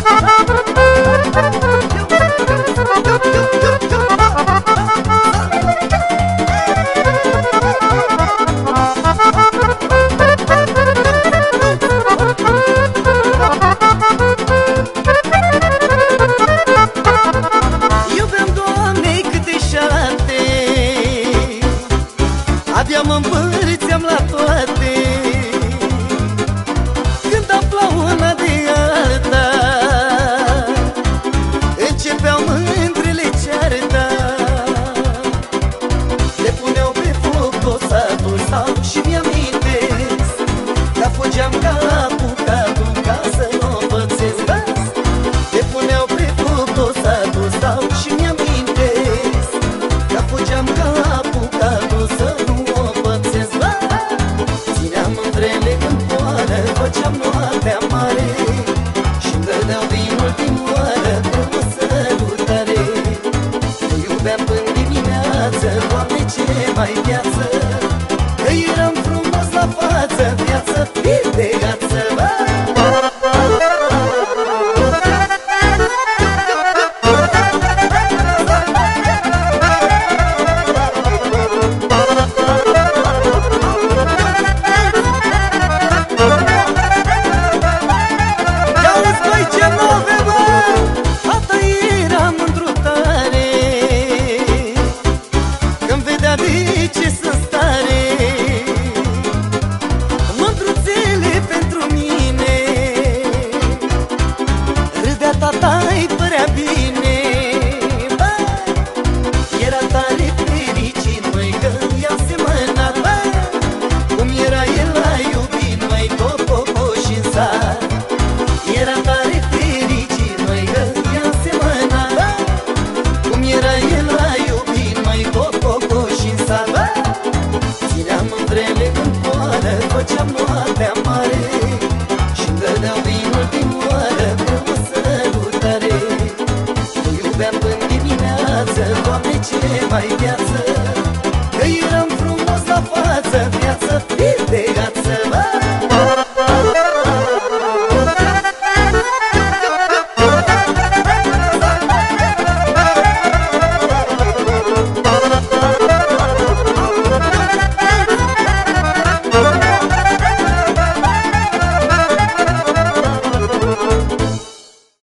Thank you. făceam noaptea mare Și dădeau din ultimoară o sărutare Te iubeam până dimineață, Doamne ce mai viață oară Făceam noaptea mare Și-mi dădeau din ultima oară Vreo sărutare Te iubeam până dimineață Doamne, ce mai viață!